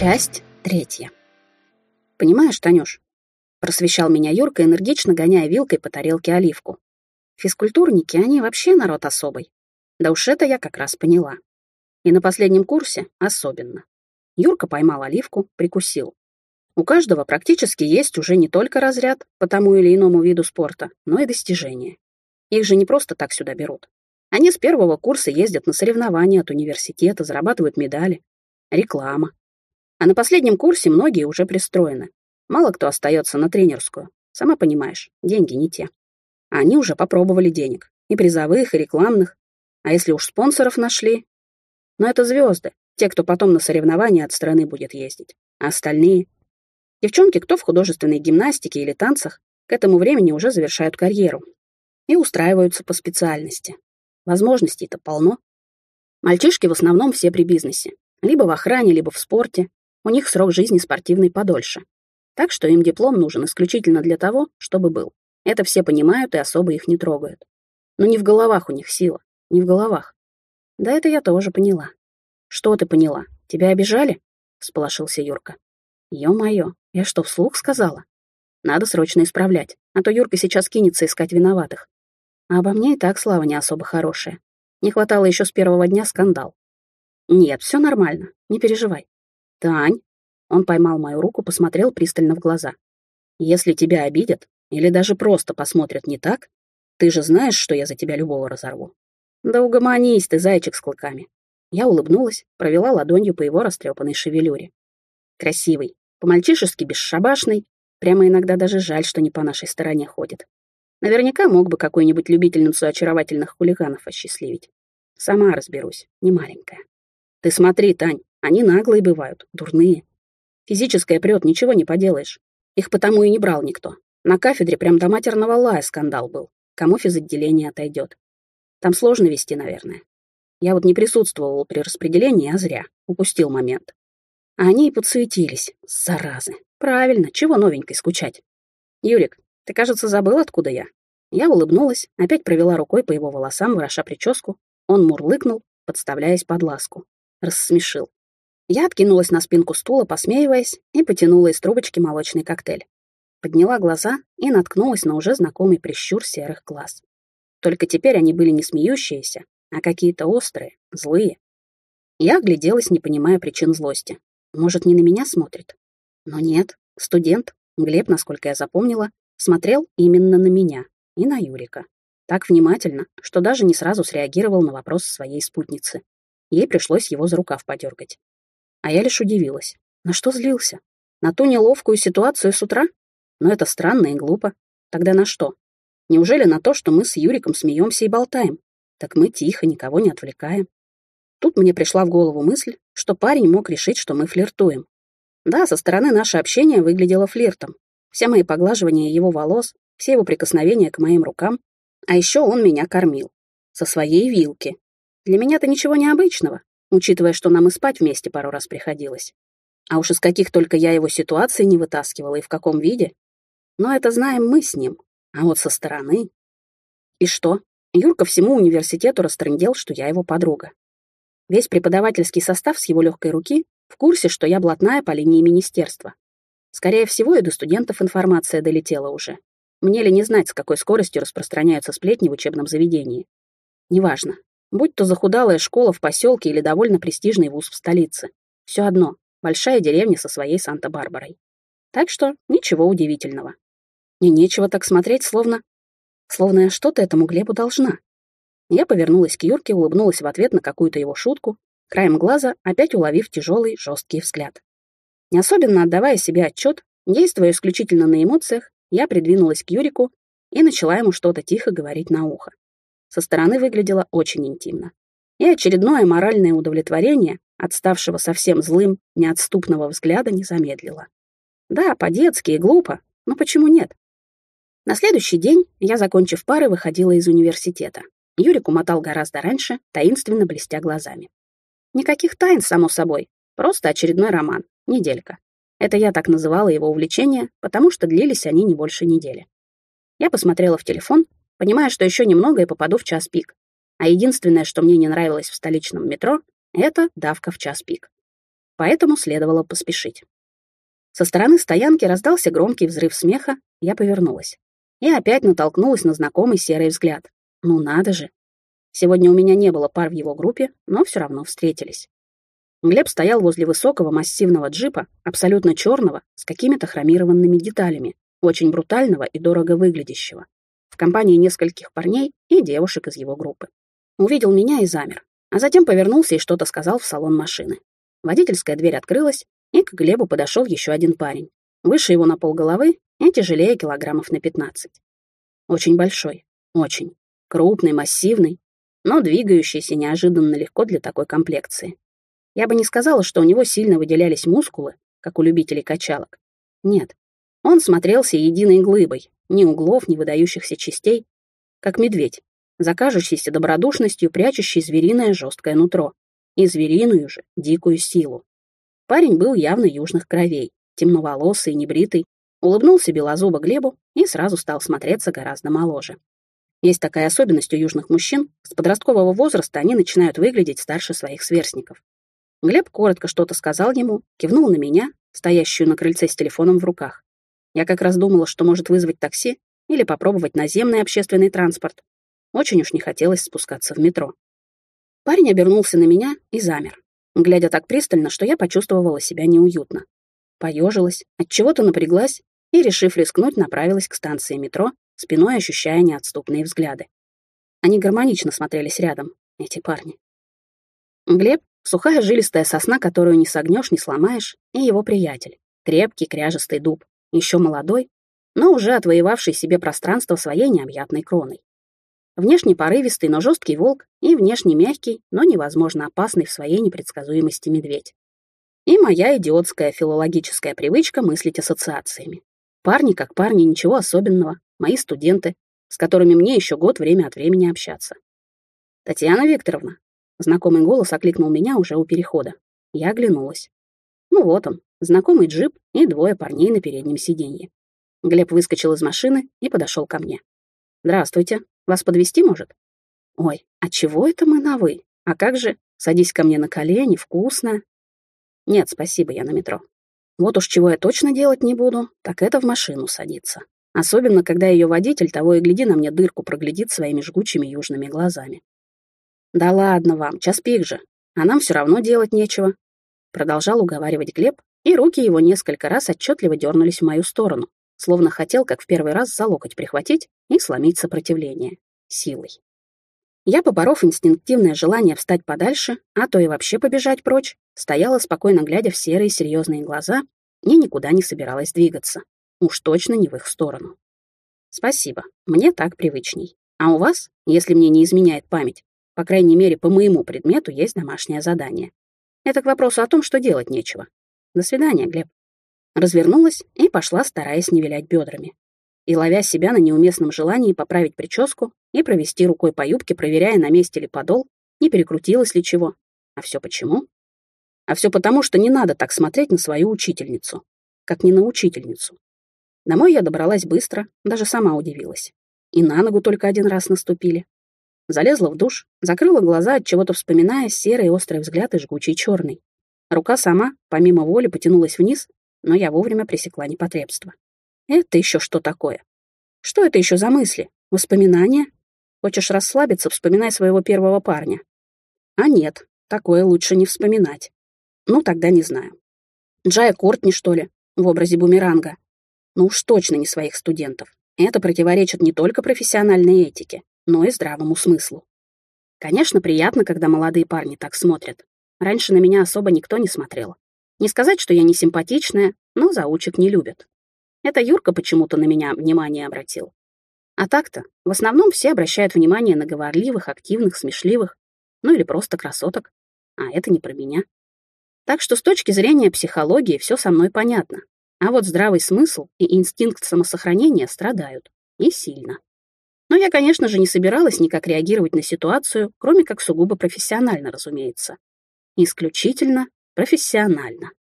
Часть третья. «Понимаешь, Танюш?» — просвещал меня Юрка, энергично гоняя вилкой по тарелке оливку. «Физкультурники, они вообще народ особый. Да уж это я как раз поняла. И на последнем курсе особенно. Юрка поймал оливку, прикусил. У каждого практически есть уже не только разряд по тому или иному виду спорта, но и достижения. Их же не просто так сюда берут. Они с первого курса ездят на соревнования от университета, зарабатывают медали. Реклама. А на последнем курсе многие уже пристроены. Мало кто остается на тренерскую. Сама понимаешь, деньги не те. А они уже попробовали денег. И призовых, и рекламных. А если уж спонсоров нашли? Но это звезды, те, кто потом на соревнования от страны будет ездить. А остальные? Девчонки, кто в художественной гимнастике или танцах, к этому времени уже завершают карьеру. И устраиваются по специальности. Возможностей-то полно. Мальчишки в основном все при бизнесе. Либо в охране, либо в спорте, у них срок жизни спортивный подольше. Так что им диплом нужен исключительно для того, чтобы был. Это все понимают и особо их не трогают. Но не в головах у них сила, не в головах. Да это я тоже поняла. Что ты поняла? Тебя обижали? Сполошился Юрка. Ё-моё, я что, вслух сказала? Надо срочно исправлять, а то Юрка сейчас кинется искать виноватых. А обо мне и так слава не особо хорошая. Не хватало еще с первого дня скандал. Нет, все нормально, не переживай. «Тань!» Он поймал мою руку, посмотрел пристально в глаза. «Если тебя обидят, или даже просто посмотрят не так, ты же знаешь, что я за тебя любого разорву». «Да угомонись ты, зайчик с клыками». Я улыбнулась, провела ладонью по его растрепанной шевелюре. Красивый, по-мальчишески бесшабашный, прямо иногда даже жаль, что не по нашей стороне ходит. Наверняка мог бы какую-нибудь любительницу очаровательных хулиганов осчастливить. Сама разберусь, не маленькая. Ты смотри, Тань, они наглые бывают, дурные. Физическое прет, ничего не поделаешь. Их потому и не брал никто. На кафедре прям до матерного лая скандал был. Кому физотделение отойдет. Там сложно вести, наверное. Я вот не присутствовал при распределении, а зря. Упустил момент. А они и подсуетились, заразы. Правильно, чего новенькой скучать? Юрик, ты, кажется, забыл, откуда я? Я улыбнулась, опять провела рукой по его волосам, вороша прическу. Он мурлыкнул, подставляясь под ласку. Рассмешил. Я откинулась на спинку стула, посмеиваясь, и потянула из трубочки молочный коктейль. Подняла глаза и наткнулась на уже знакомый прищур серых глаз. Только теперь они были не смеющиеся, а какие-то острые, злые. Я огляделась, не понимая причин злости. Может, не на меня смотрит? Но нет, студент, Глеб, насколько я запомнила, смотрел именно на меня и на Юрика. Так внимательно, что даже не сразу среагировал на вопрос своей спутницы. Ей пришлось его за рукав подергать. А я лишь удивилась. На что злился? На ту неловкую ситуацию с утра? Но это странно и глупо. Тогда на что? Неужели на то, что мы с Юриком смеемся и болтаем? Так мы тихо, никого не отвлекаем. Тут мне пришла в голову мысль, что парень мог решить, что мы флиртуем. Да, со стороны наше общение выглядело флиртом. Все мои поглаживания его волос, все его прикосновения к моим рукам. А еще он меня кормил. Со своей вилки. Для меня-то ничего необычного учитывая, что нам и спать вместе пару раз приходилось. А уж из каких только я его ситуаций не вытаскивала и в каком виде. Но это знаем мы с ним. А вот со стороны... И что? Юрка всему университету растрындел, что я его подруга. Весь преподавательский состав с его легкой руки в курсе, что я блатная по линии министерства. Скорее всего, и до студентов информация долетела уже. Мне ли не знать, с какой скоростью распространяются сплетни в учебном заведении. Неважно, Будь то захудалая школа в поселке или довольно престижный вуз в столице. Все одно, большая деревня со своей Санта-Барбарой. Так что ничего удивительного. И нечего так смотреть, словно... Словно я что-то этому Глебу должна. Я повернулась к Юрке, улыбнулась в ответ на какую-то его шутку, краем глаза опять уловив тяжелый, жесткий взгляд. Не особенно отдавая себе отчет, действуя исключительно на эмоциях, я придвинулась к Юрику и начала ему что-то тихо говорить на ухо со стороны выглядело очень интимно. И очередное моральное удовлетворение от ставшего совсем злым, неотступного взгляда не замедлило. Да, по-детски и глупо, но почему нет? На следующий день я, закончив пары, выходила из университета. Юрик умотал гораздо раньше, таинственно блестя глазами. Никаких тайн, само собой, просто очередной роман, неделька. Это я так называла его увлечения, потому что длились они не больше недели. Я посмотрела в телефон понимая, что еще немного и попаду в час пик. А единственное, что мне не нравилось в столичном метро, это давка в час пик. поэтому следовало поспешить. Со стороны стоянки раздался громкий взрыв смеха, я повернулась. И опять натолкнулась на знакомый серый взгляд. Ну надо же. Сегодня у меня не было пар в его группе, но все равно встретились. Глеб стоял возле высокого массивного джипа, абсолютно черного, с какими-то хромированными деталями, очень брутального и дорого выглядящего, компании нескольких парней и девушек из его группы. Увидел меня и замер, а затем повернулся и что-то сказал в салон машины. Водительская дверь открылась, и к Глебу подошел еще один парень. Выше его на полголовы и тяжелее килограммов на 15. Очень большой, очень. Крупный, массивный, но двигающийся неожиданно легко для такой комплекции. Я бы не сказала, что у него сильно выделялись мускулы, как у любителей качалок. Нет, он смотрелся единой глыбой, ни углов, ни выдающихся частей, как медведь, закажущийся добродушностью, прячущий звериное жесткое нутро и звериную же дикую силу. Парень был явно южных кровей, темноволосый, небритый, улыбнулся белозубо Глебу и сразу стал смотреться гораздо моложе. Есть такая особенность у южных мужчин, с подросткового возраста они начинают выглядеть старше своих сверстников. Глеб коротко что-то сказал ему, кивнул на меня, стоящую на крыльце с телефоном в руках. Я как раз думала, что может вызвать такси или попробовать наземный общественный транспорт. Очень уж не хотелось спускаться в метро. Парень обернулся на меня и замер, глядя так пристально, что я почувствовала себя неуютно. Поежилась, отчего-то напряглась и, решив рискнуть, направилась к станции метро, спиной ощущая неотступные взгляды. Они гармонично смотрелись рядом, эти парни. Глеб — сухая жилистая сосна, которую не согнешь, не сломаешь, и его приятель — крепкий кряжестый дуб, еще молодой, но уже отвоевавший себе пространство своей необъятной кроной. Внешне порывистый, но жесткий волк и внешне мягкий, но невозможно опасный в своей непредсказуемости медведь. И моя идиотская филологическая привычка мыслить ассоциациями. Парни как парни, ничего особенного, мои студенты, с которыми мне еще год время от времени общаться. «Татьяна Викторовна», знакомый голос окликнул меня уже у перехода. Я оглянулась. Ну вот он, знакомый джип и двое парней на переднем сиденье. Глеб выскочил из машины и подошел ко мне. «Здравствуйте. Вас подвести может?» «Ой, а чего это мы на «вы»? А как же? Садись ко мне на колени, вкусно». «Нет, спасибо, я на метро. Вот уж чего я точно делать не буду, так это в машину садиться. Особенно, когда ее водитель того и гляди на мне дырку проглядит своими жгучими южными глазами. «Да ладно вам, час пик же, а нам все равно делать нечего», продолжал уговаривать Глеб, и руки его несколько раз отчетливо дернулись в мою сторону, словно хотел, как в первый раз, за локоть прихватить и сломить сопротивление. Силой. Я, поборов инстинктивное желание встать подальше, а то и вообще побежать прочь, стояла спокойно глядя в серые серьезные глаза и никуда не собиралась двигаться. Уж точно не в их сторону. Спасибо, мне так привычней. А у вас, если мне не изменяет память, по крайней мере, по моему предмету есть домашнее задание. Это к вопросу о том, что делать нечего. До свидания, Глеб. Развернулась и пошла, стараясь не вилять бедрами. И ловя себя на неуместном желании поправить прическу и провести рукой по юбке, проверяя, на месте ли подол, не перекрутилось ли чего. А все почему? А все потому, что не надо так смотреть на свою учительницу, как не на учительницу. Домой я добралась быстро, даже сама удивилась. И на ногу только один раз наступили. Залезла в душ, закрыла глаза, от чего-то вспоминая серый острый взгляд и жгучий черный. Рука сама, помимо воли, потянулась вниз, но я вовремя пресекла непотребство. Это еще что такое? Что это еще за мысли? Воспоминания? Хочешь расслабиться, вспоминай своего первого парня. А нет, такое лучше не вспоминать. Ну, тогда не знаю. Джая Кортни, что ли, в образе бумеранга? Ну уж точно не своих студентов. Это противоречит не только профессиональной этике, но и здравому смыслу. Конечно, приятно, когда молодые парни так смотрят. Раньше на меня особо никто не смотрел. Не сказать, что я не симпатичная, но заучек не любят. Это Юрка почему-то на меня внимание обратил. А так-то, в основном все обращают внимание на говорливых, активных, смешливых, ну или просто красоток. А это не про меня. Так что с точки зрения психологии все со мной понятно. А вот здравый смысл и инстинкт самосохранения страдают. И сильно. Но я, конечно же, не собиралась никак реагировать на ситуацию, кроме как сугубо профессионально, разумеется. Исключительно профессионально.